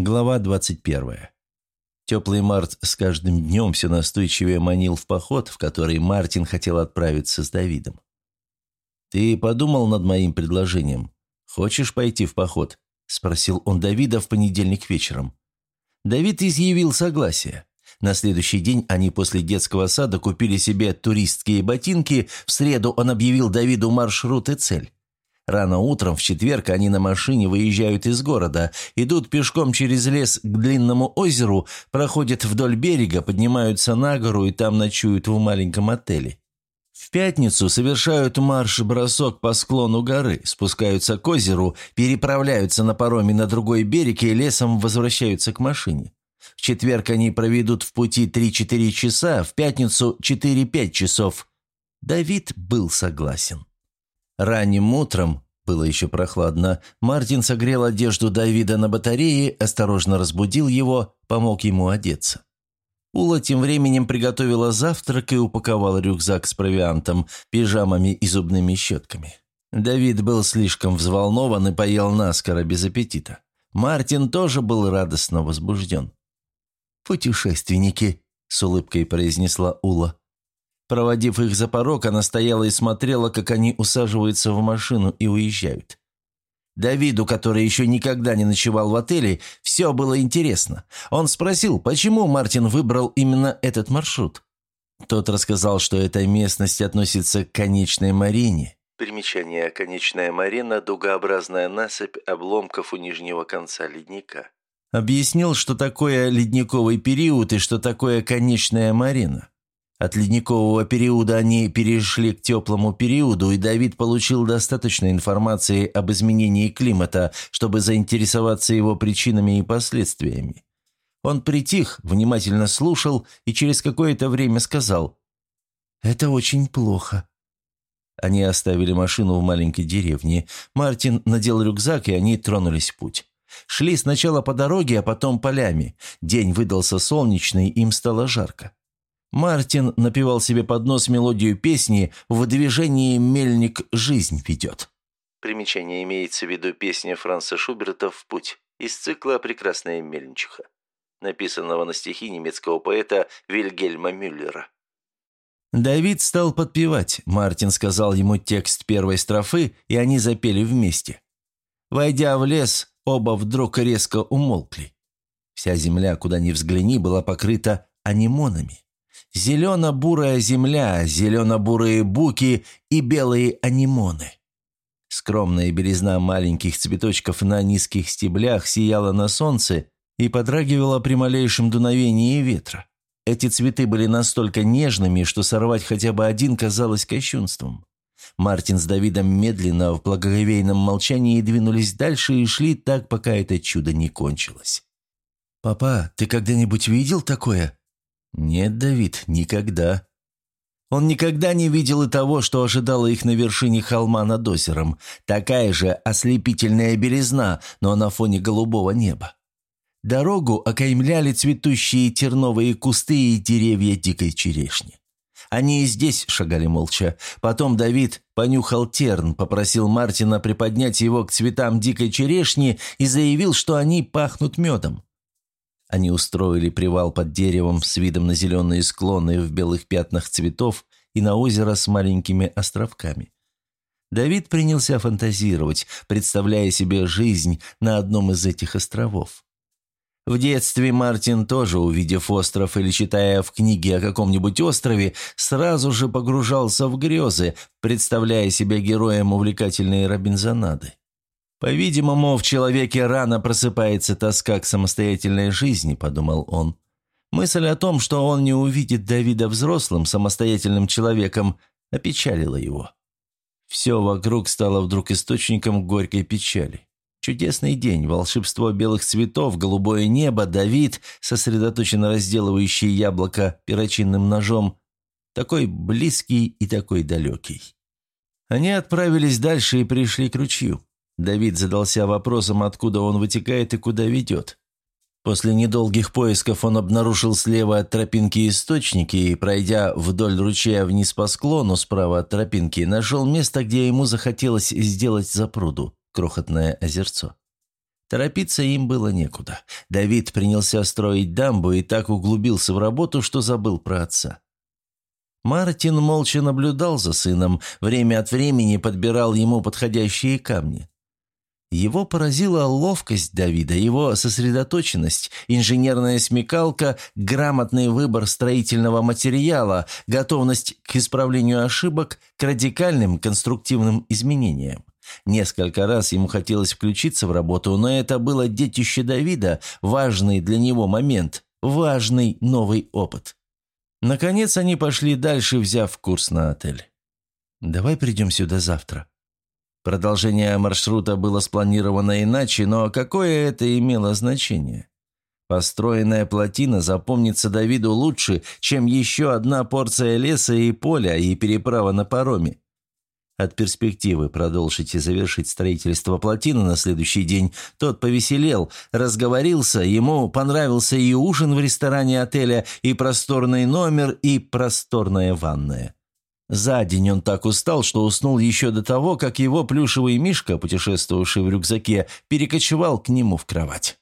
Глава 21. Теплый март с каждым днем все настойчивее манил в поход, в который Мартин хотел отправиться с Давидом. «Ты подумал над моим предложением? Хочешь пойти в поход?» – спросил он Давида в понедельник вечером. Давид изъявил согласие. На следующий день они после детского сада купили себе туристские ботинки, в среду он объявил Давиду маршрут и цель. Рано утром в четверг они на машине выезжают из города, идут пешком через лес к длинному озеру, проходят вдоль берега, поднимаются на гору и там ночуют в маленьком отеле. В пятницу совершают марш-бросок по склону горы, спускаются к озеру, переправляются на пароме на другой берег и лесом возвращаются к машине. В четверг они проведут в пути 3-4 часа, в пятницу 4-5 часов. Давид был согласен. Ранним утром, было еще прохладно, Мартин согрел одежду Давида на батарее, осторожно разбудил его, помог ему одеться. Ула тем временем приготовила завтрак и упаковала рюкзак с провиантом, пижамами и зубными щетками. Давид был слишком взволнован и поел наскоро без аппетита. Мартин тоже был радостно возбужден. «Путешественники», — с улыбкой произнесла Ула. Проводив их за порог, она стояла и смотрела, как они усаживаются в машину и уезжают. Давиду, который еще никогда не ночевал в отеле, все было интересно. Он спросил, почему Мартин выбрал именно этот маршрут. Тот рассказал, что эта местность относится к конечной Марине. Примечание «Конечная Марина» – дугообразная насыпь обломков у нижнего конца ледника. Объяснил, что такое ледниковый период и что такое конечная Марина. От ледникового периода они перешли к теплому периоду, и Давид получил достаточно информации об изменении климата, чтобы заинтересоваться его причинами и последствиями. Он притих, внимательно слушал и через какое-то время сказал «Это очень плохо». Они оставили машину в маленькой деревне. Мартин надел рюкзак, и они тронулись в путь. Шли сначала по дороге, а потом полями. День выдался солнечный, им стало жарко. Мартин напевал себе под нос мелодию песни «В движении мельник жизнь ведет». Примечание имеется в виду песня Франца Шуберта «В путь» из цикла «Прекрасная мельничиха», написанного на стихи немецкого поэта Вильгельма Мюллера. Давид стал подпевать, Мартин сказал ему текст первой строфы, и они запели вместе. Войдя в лес, оба вдруг резко умолкли. Вся земля, куда ни взгляни, была покрыта анимонами. Зелено-бурая земля, зелено-бурые буки и белые анимоны. Скромная белизна маленьких цветочков на низких стеблях сияла на солнце и подрагивала при малейшем дуновении ветра. Эти цветы были настолько нежными, что сорвать хотя бы один казалось кощунством. Мартин с Давидом медленно в благоговейном молчании двинулись дальше и шли так, пока это чудо не кончилось. «Папа, ты когда-нибудь видел такое?» Нет, Давид, никогда. Он никогда не видел и того, что ожидало их на вершине холма над озером. Такая же ослепительная белизна, но на фоне голубого неба. Дорогу окаймляли цветущие терновые кусты и деревья дикой черешни. Они и здесь шагали молча. Потом Давид понюхал терн, попросил Мартина приподнять его к цветам дикой черешни и заявил, что они пахнут медом. Они устроили привал под деревом с видом на зеленые склоны в белых пятнах цветов и на озеро с маленькими островками. Давид принялся фантазировать, представляя себе жизнь на одном из этих островов. В детстве Мартин тоже, увидев остров или читая в книге о каком-нибудь острове, сразу же погружался в грезы, представляя себя героем увлекательной Робинзонады. «По-видимому, в человеке рано просыпается тоска к самостоятельной жизни», – подумал он. Мысль о том, что он не увидит Давида взрослым, самостоятельным человеком, опечалила его. Все вокруг стало вдруг источником горькой печали. Чудесный день, волшебство белых цветов, голубое небо, Давид, сосредоточенно разделывающий яблоко перочинным ножом, такой близкий и такой далекий. Они отправились дальше и пришли к ручью. Давид задался вопросом, откуда он вытекает и куда ведет. После недолгих поисков он обнаружил слева от тропинки источники и, пройдя вдоль ручья вниз по склону справа от тропинки, нашел место, где ему захотелось сделать запруду, крохотное озерцо. Торопиться им было некуда. Давид принялся строить дамбу и так углубился в работу, что забыл про отца. Мартин молча наблюдал за сыном, время от времени подбирал ему подходящие камни. Его поразила ловкость Давида, его сосредоточенность, инженерная смекалка, грамотный выбор строительного материала, готовность к исправлению ошибок, к радикальным конструктивным изменениям. Несколько раз ему хотелось включиться в работу, но это было детище Давида, важный для него момент, важный новый опыт. Наконец они пошли дальше, взяв курс на отель. «Давай придем сюда завтра». Продолжение маршрута было спланировано иначе, но какое это имело значение? Построенная плотина запомнится Давиду лучше, чем еще одна порция леса и поля и переправа на пароме. От перспективы продолжить и завершить строительство плотины на следующий день тот повеселел, разговорился, ему понравился и ужин в ресторане отеля, и просторный номер, и просторная ванная. За день он так устал, что уснул еще до того, как его плюшевый мишка, путешествовавший в рюкзаке, перекочевал к нему в кровать.